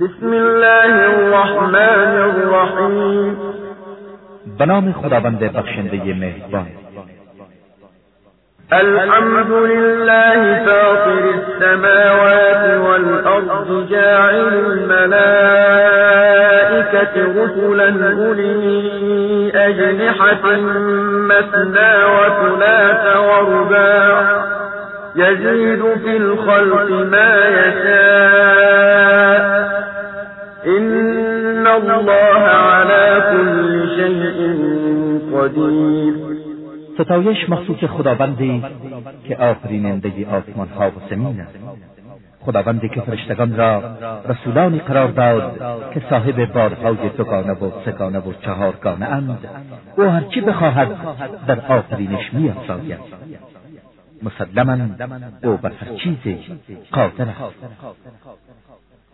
بسم الله الرحمن الرحیم به نام خداوند بخشنده مهربان. الحمد لله فاطر السماوات والأرض جاعل الملائكة رسلا أولي أجنحة مثنى وثلاث ورباع. يزيد في الخلق ما يشاء. إن الله على كل شيء قدير. ستایش مخصوص خداوندی که آفریننده آسمان ها و زمین است. خداوندی که فرشتگان را رسولانی قرار داد که صاحب بارهای دوگانه و سگانه و چهارگانه اند او هرچی بخواهد در آفرینش میافزاید. مسلما او بر هر چیزی قادر است.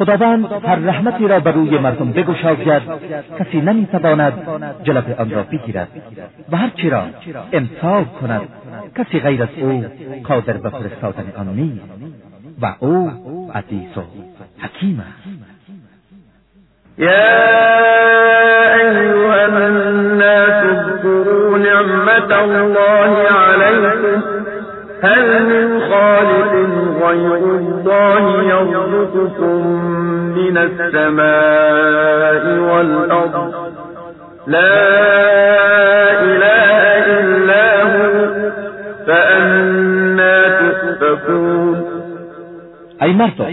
خداوند هر رحمتی را بر روی مردم بگشاید. کسی نمی‌تواند جلب آن را بگیرد و هرچی را امساک کند کسی غیر از او قادر به فرستادن آن نیست و او عزیز و حکیم است. يا أيها الناس اذكروا نعمة الله عليكم هل من خالق غير الله يرزقكم من السماء والأرض. لا إله إلا هو فأنا تؤفكون. ای مردم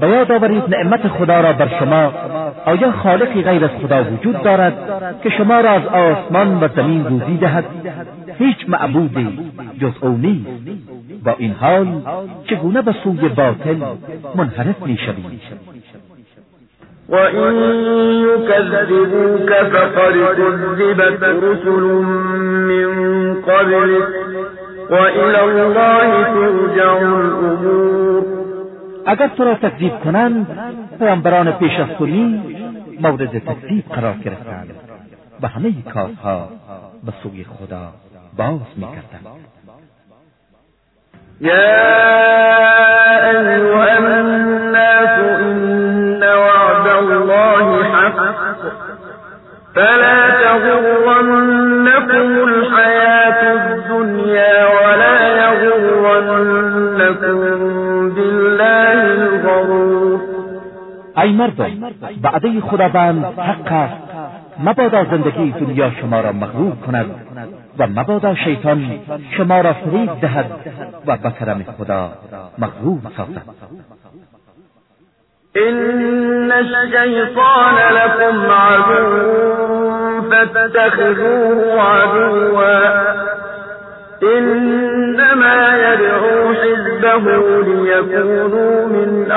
به یاد آورید نعمت خدا را بر شما آیا خالقی غیر از خدا وجود دارد که شما را از آسمان و زمین روزی دهد. هیچ معبودی جز أو نیست. با این حال چگونه به سوی باطل منحرف می‌شوید وإن يكذبوك فقد كذبت رسل من قبلك وإلى الله ترجع الأمور. اگر تو را تکذیب کنند پیامبران پیش از تو مورد تکذیب قرار گرفتند و همه کارها به سوی خدا باز میگردند. يا أيها الناس إن وعد الله حق فلا تغرنكم الحياة الدنيا ولا يغرنكم بالله الغرور ای مردم وعده خداوند حق است مبادا زندگی دنیا شما را مغرور کند و مبادا شیطان شما را فریب دهد و به خدا مغرور سازد. إن الشيطان لكم عدو فاتخذوه عدوا. إنما يدعو حزبه من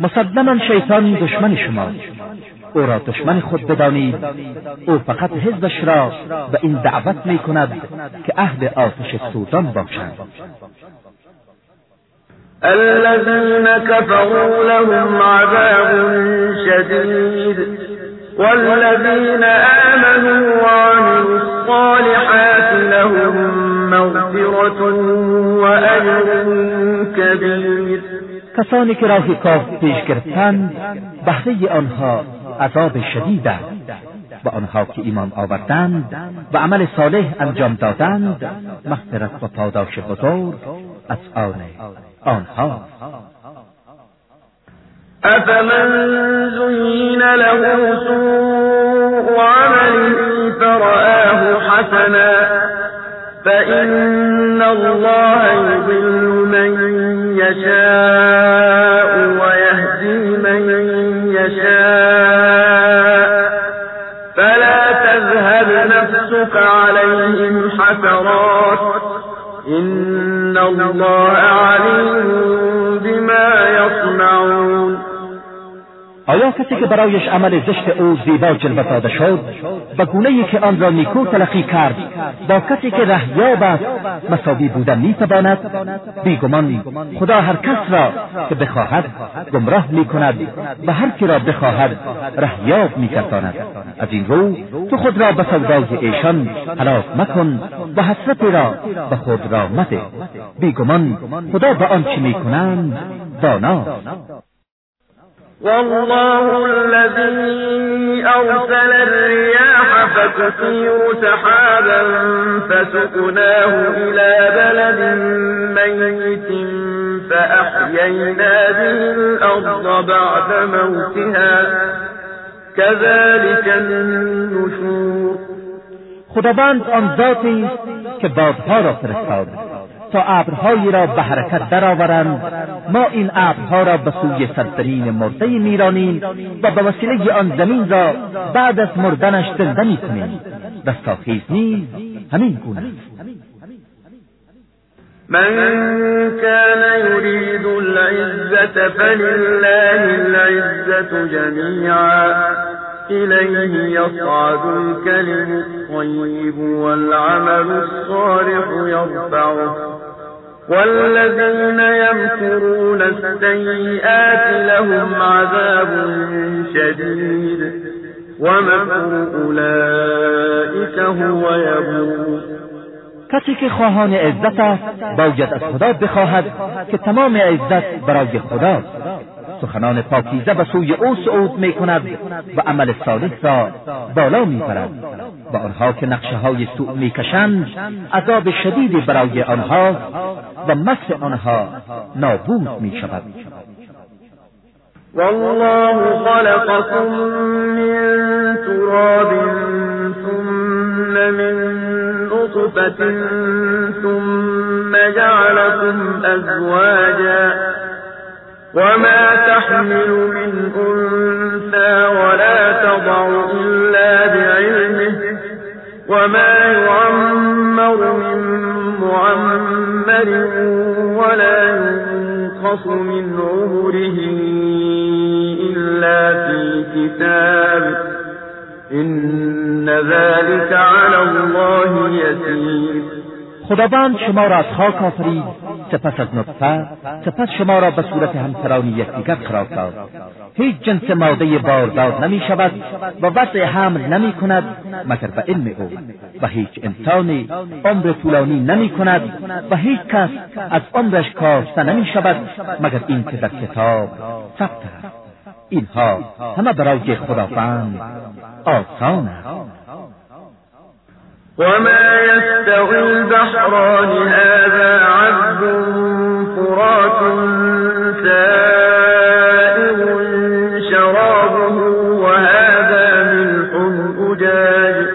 مسلما شیطان دشمن شما. او را دشمن خود بدانید. او فقط حزبش را به این دعوت می کند که اهل آتش سوزان باشند. الذين كفروا لهم عذاب شديد والذين آمنوا وعملوا الصالحات لهم مغفرة وأجر كبير. کسانی که راه کاف پیش گرفتند بهره آنها عذاب شدید است. و آنها که ایمان آوردند و عمل صالح انجام دادند مغفرت و پاداش بزرگ از آن آنها. أفمن زين له سوء عمله فرآه حسنا فإن الله يضل من يشاء. يشاء. فلا تذهب نفسك عليهم حسرات. إن الله عليم بما يصنعون. آیا کسی که برایش عمل زشت او زیبا جلوه داده شد و گونه ای که آن را نیکو تلقی کرد با کسی که رهیاب است مساوی بودن می‌تواند؟ بیگمان خدا هر کس را که بخواهد گمراه می‌کند و هر کی را بخواهد رهیاب میگرداند از این رو تو خود را به سودای ایشان هلاک مکن و حسرت را به خود را مده. بیگمان خدا به آنچه می‌کنند؟ داناست والله الذي أرسل الرياح فتثير سحابا فسقناه إلى بلد ميت فأحيينا به الأرض بعد موتها. كذلك النشور. خداوند آن ذاتی که بادها را فرستاد. تا ابرهایی را به حرکت درآورند. ما این ابرها را به سوی سرزمین مرده میرانیم و به وسیله آن زمین را بعد از مردنش زنده می‌کنیم رستاخیز نیز همین گونه من كان يريد العزة فلله العزة جميعا إليه يصعد الكلم الطيب والعمل الصالح يرفعه والذين يمكرون السيئات لهم عذاب شديد. ومكر أولئك هو يبور. کسی که خواهان عزت است باید از خدا بخواهد که تمام عزت برای خداست سخنان پاکیزه به سوی او صعود می کند و عمل صالح را بالا می برد و آنها که نقشه های سوء می کشند عذاب شدیدی برای آنها و مکر آنها نابود می شود والله خلقكم من تراب ثم من نطفة ثم جعلكم أزواجا وما تحمل من أنثى ولا تضع إلا بعلمه وما يعمر من معمر ولا ينقص من عمره إلا في كتاب إن ذلك على الله يسير خداوند شما را از خاک آفرید. سپس از نطفه سپس شما را به صورت همسرانی یکدیگر قرار داد. هیچ جنس ماده باردار نمی شود و وضع حمل نمی کند مگر به علم او. و هیچ انسانی عمر طولانی نمی کند و هیچ کس از عمرش کاسته نمی شود مگر این که در کتاب ثبت است. اینها همه برای خداوند آسان است. وما يستوي البحران هذا عذب فرات سائر شرابه وهذا ملح أجاج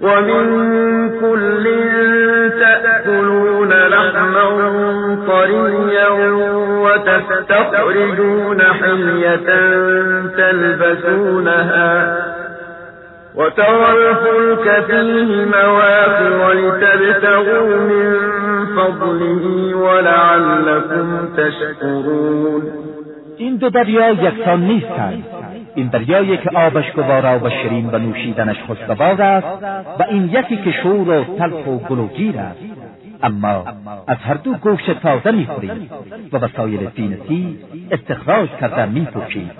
ومن كل تأكلون لحما طريا وتستخرجون حلية تلبسونها وترى الفلك فيه مواخر لتبتغوا من فضله ولعلكم تشكرون. این دو دریا یکسان نیستند. این دریایی که آبش گوارا و شیرین و نوشیدنش خوشگوار است و این یکی که شور و تلخ و گلوگیر است. اما از هر دو گوشت تازه می‌خورید و وسایل زینتی استخراج کرده میفروشید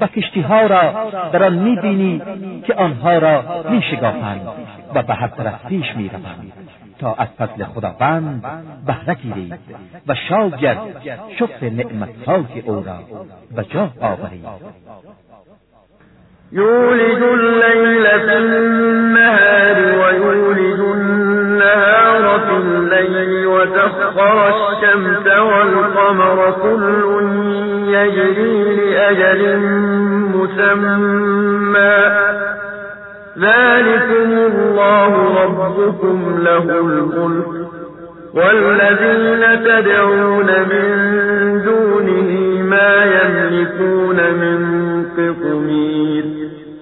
و کشتیها را در آن می‌بینی که آنها را میشگافند و به هر طرف پیش می‌روند تا از فضل خداوند بهره گیرید و شاید شکر نعمتهای او را به جا آورید. یولد اللیل فی النهار ویولد النهار وسخر الشمس والقمر كل يجري لأجل مسمى. ذلكم الله ربكم له الملك والذين تدعون من دونه ما يملكون من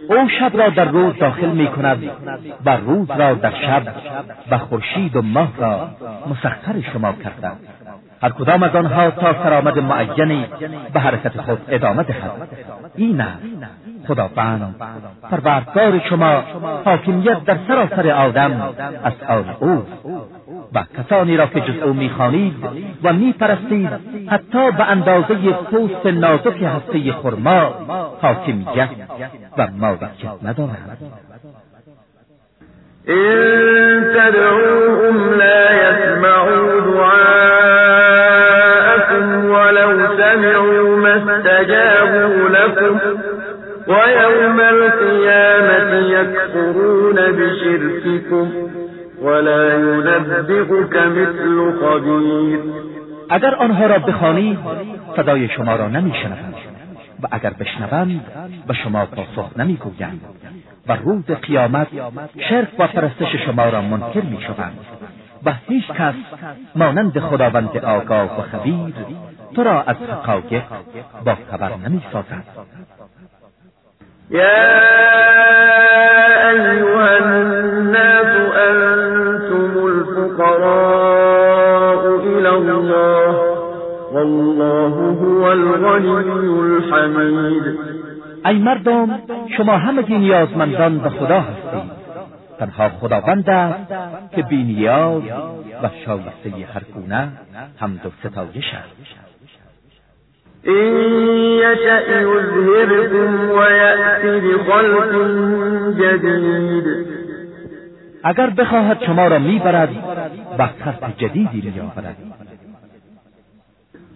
او شب را در روز داخل می کند و روز را در شب و خورشید و ماه را مسخر شما کرده هر کدام از آنها تا سرآمد معینی به حرکت خود ادامه دهد. این است خداوند پروردگار شما حاکمیت در سراسر آدم از آن اوست. و کسانی را که جز او می‌خوانید و میپرستید حتی به اندازه پوست نازک هسته خرما حاکمیت و مالکیت ندارند. إن تدعوهم لا يسمعوا دعاءكم ولو سمعوا ما استجابوا لكم ويوم القيامة يكفرون بشرككم ولا ينبئك مثل خبير. اگر آنها را بخوانید صدای شما را نمیشنوند. و اگر بشنوند به شما پاسخ نمی‌گویند. و روز قیامت شرک و پرستش شما را منکر می‌شوند. و هیچ کس مانند خداوند آگاه و خبیر تو را از حقایق با خبر نمی‌سازد. يا أيها الناس أنتم الفقراء إلى الله والله هو الغني الحميد. ای مردم شما همگی نیازمندان به خدا هستید. تنها خداوند است که بینیاز و شایسته هر گونه حمد و ستایش است. إن يشأ يذهبكم ويأتي بخلق جديد اگر بخواهد شما را می‌برد و خلق جدیدی میآورد.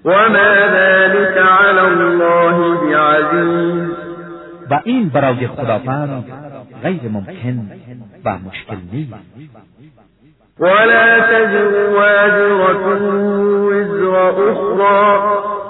وما ذلك على الله بعزيز. و این برای خداوند غیر ممکن و مشکل نیست. ولا تزر وازرة وزر أخرى.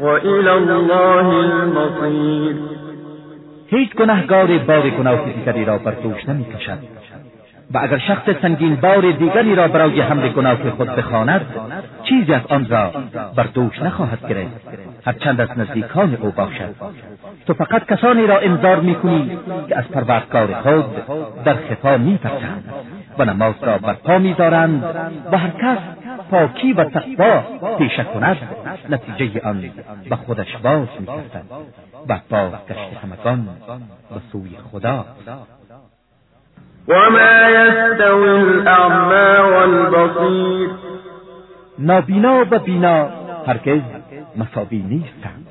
وإلى الله المصير. هیچ گناهگاری بار گناه دیگری را بر دوش نمی کشد و اگر شخص سنگین بار دیگری را برای حمل گناه خود بخواند چیزی از آن را بر دوش نخواهد گرفت. هرچند از نزدیکان او باشد. تو فقط کسانی را انذار می‌کنی که از پروردگار خود در خفا میترسند و نماز را برپا میدارند و هر کس پاکی و تقوا پیشه کند نتیجه آن به خودش باز می‌کردد و بازگشت همگان به سوی خدا. وما يستوي الأعمى والبصير نابینا و بینا هرگز مساوی نیستند.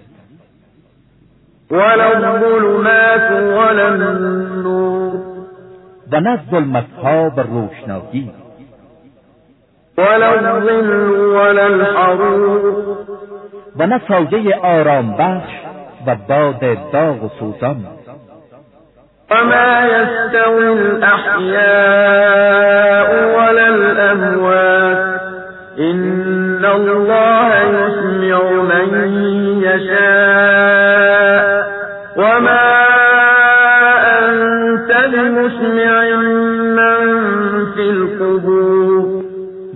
ولا الظلمات ولا النور. و نه ظلمتها و روشنایی ولا الظل ولا الحرور. و نه سایه آرام بخش و باد داغ و سوزان. وما يستوي الأحياء ولا الأموات. إن الله يسمع من يشاء.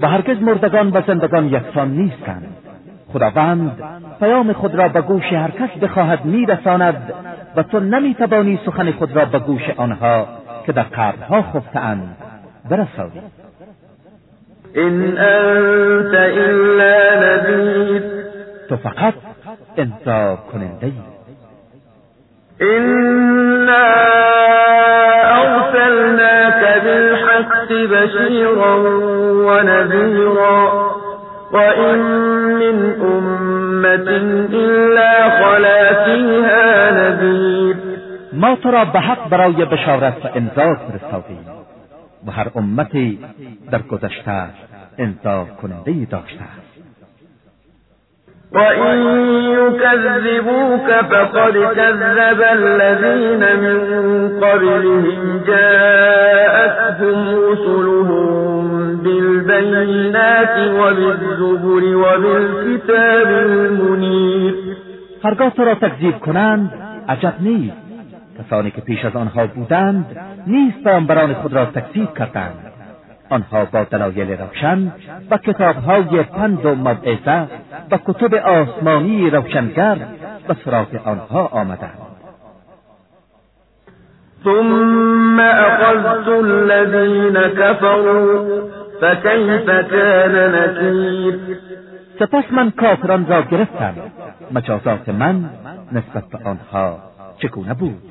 و هرگز مردگان و زندگان یکسان نیستند. خداوند پیام خود را به گوش هر کس بخواهد میرساند و تو نمی‌توانی سخن خود را به گوش آنها که در قبرها خفتهاند برسانی. إن أنت إلا نذير تو فقط انذار کننده ای إنا أرسلناك بالحق بشيرا ونذيرا وإن من أمة إلا خلا فيها نذير ما تو را به حق برای بشارت و فرستادیم و هر امتی در گذشته انذار کننده داشته است. وإن يكذبوك فقد كذب الذين من قبلهم جاءتهم رسلهم بالبينات وبالزبر وبالكتاب المنیر هرگاه تو را تکذیب کنند عجب نیست. کسانی که پیش از آنها بودند نیز پیامبران خود را تکذیب کردند. آنها با دلایل روشن و کتابهای پند و موعظه و کتب آسمانی روشنگر به سراغ آنها آمدند. ثم اخذت الذين كفروا فكيف كان نكیر سپس من کافران را گرفتم مجازات من نسبت به آنها چگونه بود؟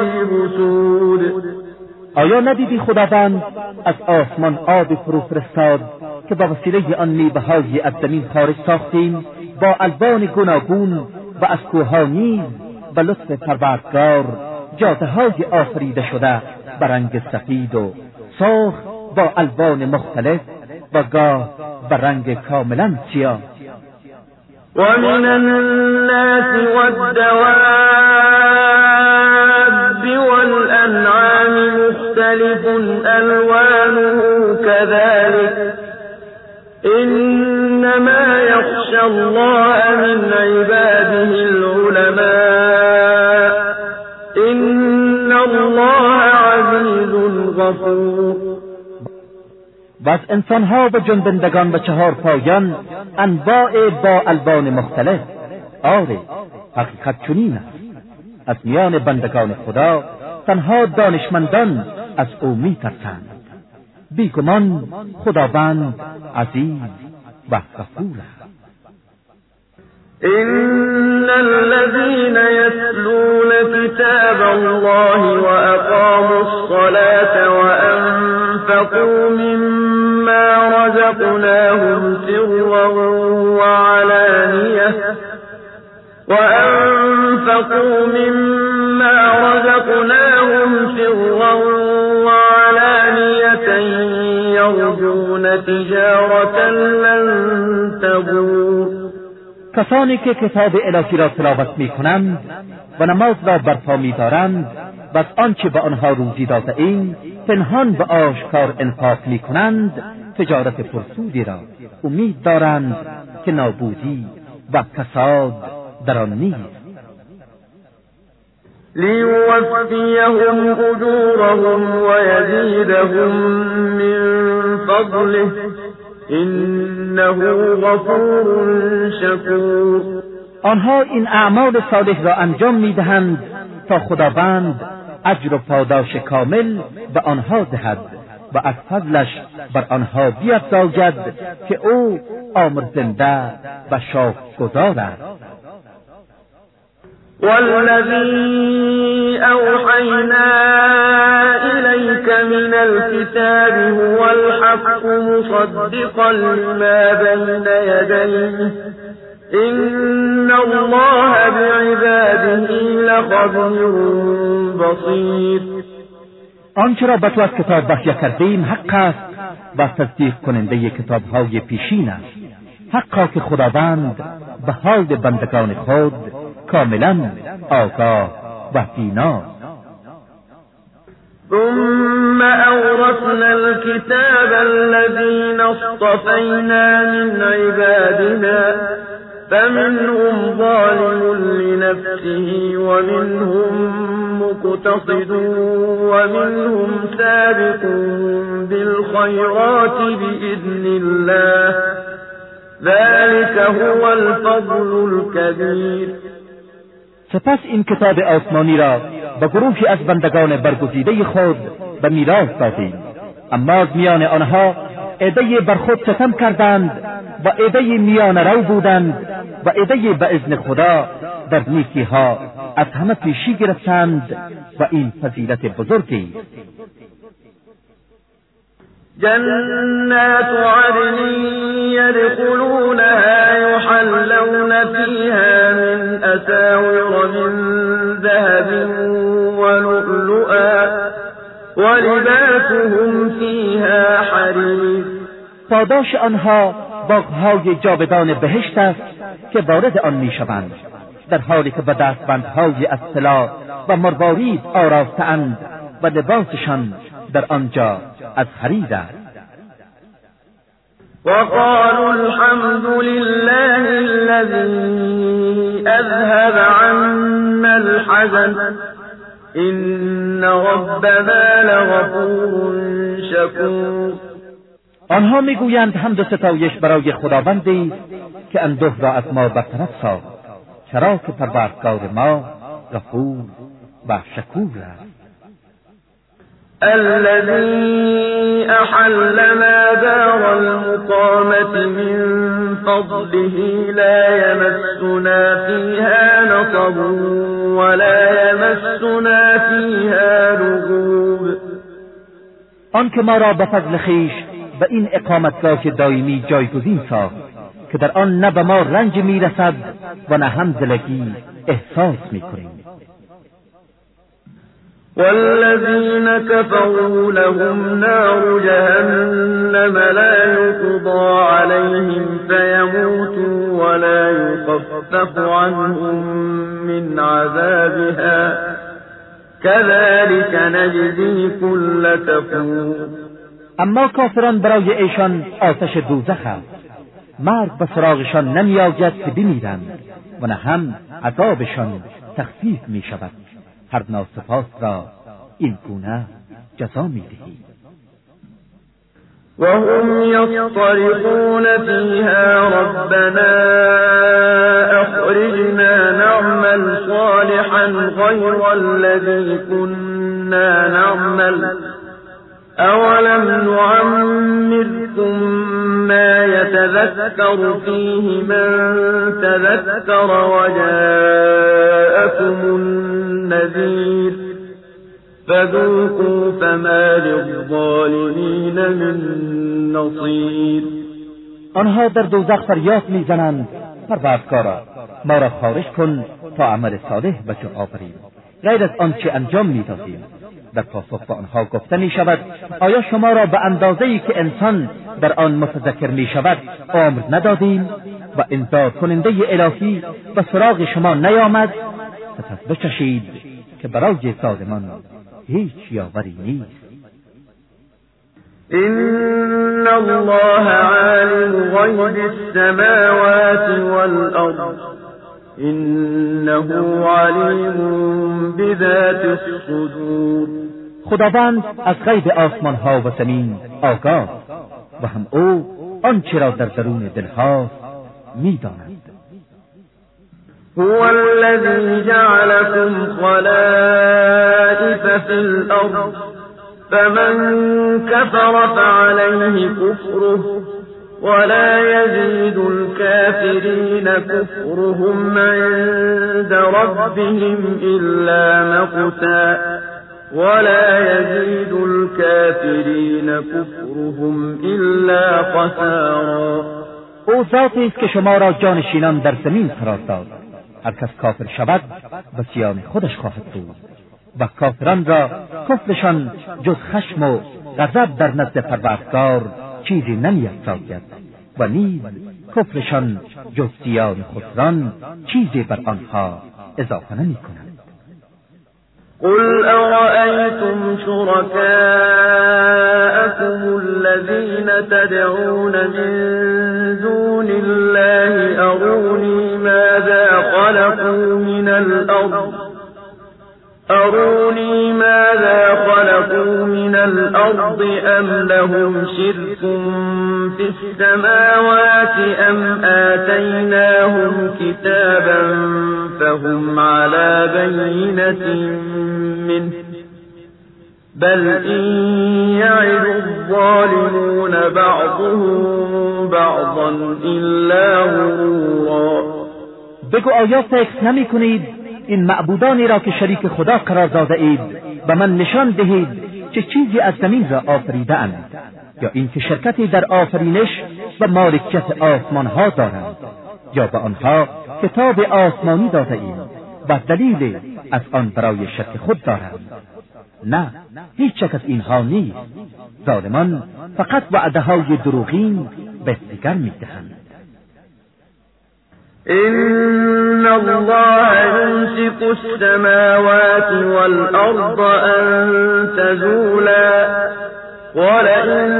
آیا ندیدی خداوند از آسمان آب فرو فرستاد که با وسیله آن میوههایی از زمین خارج ساختیم با الوان گوناگون و از کوهها نیز به لطف پروردگار جاده های آفریده شده به رنگ سفید و سرخ با الوان مختلف و گاه به رنگ کاملا سیاه. ومن الناس والدواب والأنعام مختلف ألوانه كذلك. إنما يخشى الله من عباده العلماء. إن الله عزيز غفور. و از انسانها و جنبندگان و چهار پایان انواع با الوان مختلف. آره حقیقت چنین است. از میان بندگان خدا تنها دانشمندان از أو میترسند. بیگمان خداوند عزیز و غفور است. إن الذين يتلون كتاب الله وأقاموا الصلاة وأنفقوا مما رزقناهم سرا وعلانية وأنفقوا مما رزقناهم سرا يرجون تجارة لن تبور. کسانی که کتاب الهی را تلاوت می کنند و نماز را برپا می دارند و از آنچه به آنها روزی داده این پنهان به آشکار انفاق می کنند تجارت پرسودی را. امید دارند که نابودی و فساد در آن نیست. ليوفيهم أجورهم ويزيدهم من فضله إنه غفور شكور. آنها این اعمال صالح را انجام می‌دهند تا خداوند اجر و پاداش کامل به آنها دهد و از فضلش بر آنها بیفزاید که او آمرزنده و شاکرگزار است. والذي أوحينا إليك من الكتاب هو الحق مصدقا لما بين يديه. إن الله بعباده لخبير بصير. آنچه را به تو از کتاب وحی کردیم حق است. و تصدیق کننده کتابهای پیشین است. حقا که خداوند به حال بندگان خود کاملا آگاه و بینا. ثم أورثنا الكتاب الذين اصطفينا من عبادنا فمنهم ظالم لنفسه ومنهم مقتصد ومنهم سابق بالخيرات بإذن الله. ذلك هو الفضل الكبير. سپس این کتاب آسمانی را به گروهی از بندگان برگزیده خود به میراث دادیم اما از میان آنها عدهای بر خود ستم کردند و عدهای میان رو بودند و عدهای به اذن خدا در نیکی ها از همه پیشی گرفتند و این فضیلت بزرگی جنات عدن من أساور من ذهب ولؤلؤا ولباسهم فيها حرير پاداش آنها باغهای جاودان بهشت است که وارد آن می‌شوند. در حالی که به دستبندهای از طلا و مروارید آراستهاند و لباسشان در آنجا از حریر است. وقالوا الحمد لله الذي أذهب عنا الحزن إن ربنا لغفور شكور. آنها می‌گویند حمد و ستایش برای خداوندی که اندوه را از ما برطرف ساخت چرا که پروردگار ما غفور و شکور است. الذي أحلنا دار المقامة من فضله لا يمسنا فيها نصب ولا يمسنا فيها لغوب آنکه ما را به فضل خیش به این اقامتگاه دائمی جایگزین ساخت که در آن نه به ما رنج می‌رسد و نه هم دلگی احساس می‌کنیم. والذين كفروا لهم نار جهنم لا يقضى عليهم فيموتوا ولا يخفف عنهم من عذابها. كذلك نجزي كل كفور. اما کافران برای ایشان آتش دوزخ است. مرگ به سراغشان نمیآید که بمیرند و نه هم عذابشان تخفیف می شود هر ناسپاس را این گونه جزا می‌دهید وهم يصطرخون فيها ربنا أخرجنا نعمل صالحا غير الذي كنا نعمل. أولم نعمركم ما يتذكر فيه من تذكر وجاءكم النذير فذوقوا فما للظالمين من نصير آنها در دوزخ فریاد میزنند. پروردگارا ما را خارج کن تا عمل صالح به جا آوریم غیر از آنچه انجام میدادیم. در پاسخ به آنها گفته می شود آیا شما را به اندازه ای که انسان در آن متذکر می شود عمر ندادیم و انذار کننده الهی به سراغ شما نیامد؟ سپس بچشید که برای ظالمان هیچ یاوری نیست. إن الله عالم غيب السماوات والأرض إنه عليم بذات الصدور. خداوند از غیب آسمان ها و زمین آگاه و هم او آنچه را در درون دلها می‌داند. هو الذي جعلكم خلائف في الأرض فمن كفر فعليه كفره ولا يزيد الكافرين كفرهم عند ربهم إلا مقتا. ولا يزيد الكافرین كفرهم إلا خسارا. او ذاتی است که شما را جانشینان در زمین قرار داد. هر کس کافر شود به خودش خواهد بود. و کافران را کفرشان جز خشم و غضب در نزد پروردگار چیزی نمیافزاید و نیز کفرشان جز زیان خسران چیزی بر آنها اضافه نمی کند قل أرأيتم شركاءكم الذين تدعون من دون الله أروني ماذا خلقوا من الأرض؟ أروني ماذا الأرض أم لهم شرك في السماوات أم آتيناهم كتابا فهم على بينة منه بل إن يعد الظالمون بعضهم بعضا إلا غرورا. بگو آیا فکر نمی کنید؟ این معبودانی را که شریک خدا قرار داده اید به من نشان دهید. چه چیزی از زمین را آفریده اند یا اینکه شرکتی در آفرینش و مالکیت آسمان ها دارند یا به آنها کتاب آسمانی داده ایم و دلیل از آن برای شرک خود دارند. نه هیچ از اینها نیست. ظالمان فقط وعده های دروغین به دیگر می‌دهند. إن الله يمسك السماوات والأرض أن تزولا ولئن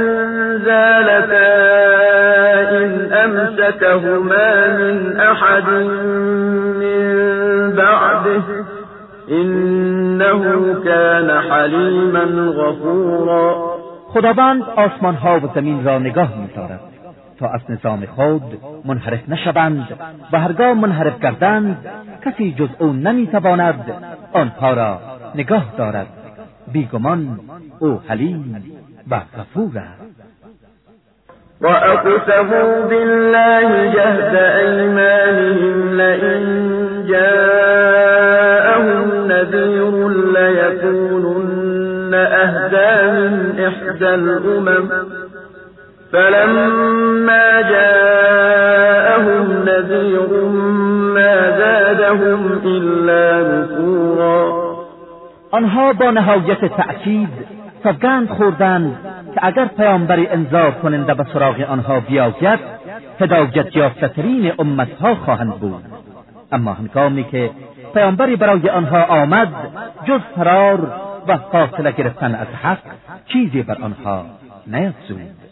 زالتا إن أمسكهما من أحد من بعده إنه كان حليما غفورا خداوند آسمان ها و زمین را نگاه می‌دارد. تا از نظام خود منحرف نشوند و هرگاه منحرف کردند کسی جز او نمی‌تواند آنها را نگاه دارد. بیگمان او حلیم و غفور است. وأقسموا بالله جهد أيمانهم لئن جاءهم نذير ليكونن أهدى من إحدى الأمم فلما جاءهم نذير ما زادهم إلا نفورا. آنها با نهایت تأکید سوگند خوردند که اگر پیامبری انذار کننده به سراغ آنها بیاید هدایت یافتترین امتها خواهند بود. اما هنگامی که پیامبری برای آنها آمد جز فرار و فاصله گرفتن از حق چیزی بر آنها نیفزود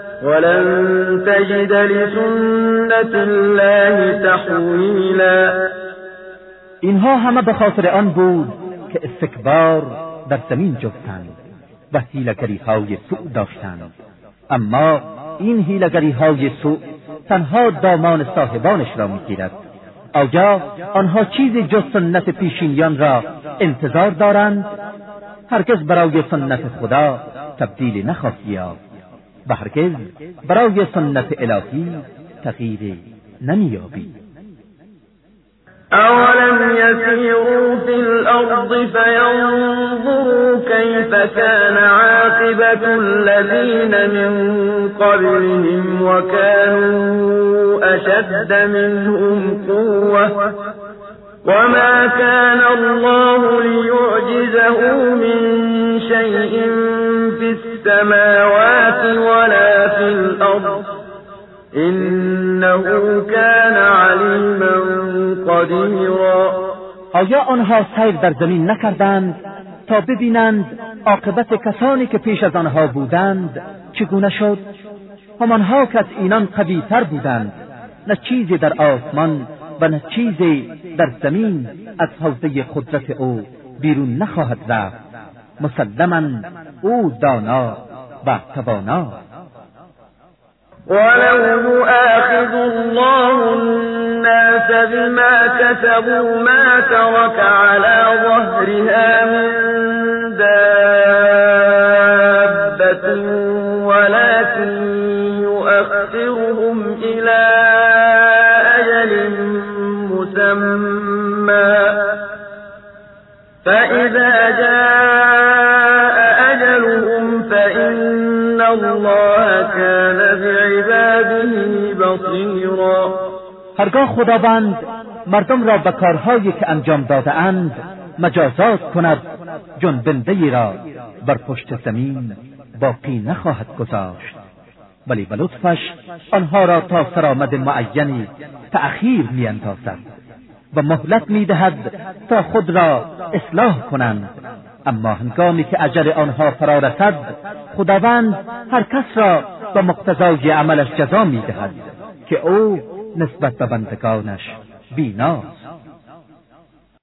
ولن تجد لسنة الله تحویلا اینها همه به خاطر آن بود که استکبار در زمین جفتند و هیلگری های سوء داشتند. اما این هیلگری های سوء تنها دامان صاحبانش را می‌گیرد. آیا آنها چیزی جز سنت پیشینیان را انتظار دارند؟ هرگز برای سنت خدا تبدیلی نخواهی یافت. و هرگز برای سنت الهی تغییر نمییابی. أولم يسيروا في الأرض فينظروا كيف كان عاقبة الذين من قبلهم وكانوا أشد منهم قوة وما كان الله ليعجزه من شيء في السماوات ولا في الأرض. إنه كان عليما قديرا. آیا آنها سیر در زمین نکردند تا ببینند عاقبت کسانی که پیش از آنها بودند چگونه شد؟ همانها که از اینان قویتر بودند نه چیزی در آسمان و نه چیزی در زمین از حوزه قدرت او بیرون نخواهد رفت. مسلما أو دانا و توانا ولو يؤاخذ الله الناس بما كسبوا ما ترك على ظهرها من دابة ولكن يؤخرهم إلى أجل مسمى. فإذا جاء بصيرا هرگاه خداوند مردم را به کارهایی که انجام داده اند مجازات کند جنبنده را بر پشت زمین باقی نخواهد گذاشت. ولی به لطفش آنها را تا سرآمد معینی تأخیر میاندازد و مهلت می‌دهد تا خود را اصلاح کنند. اما هنگامی که اجل آنها فرا رسد خداوند هر کس را به مقتضای عملش جزا می‌دهد که او نسبت به بندگانش بیناست.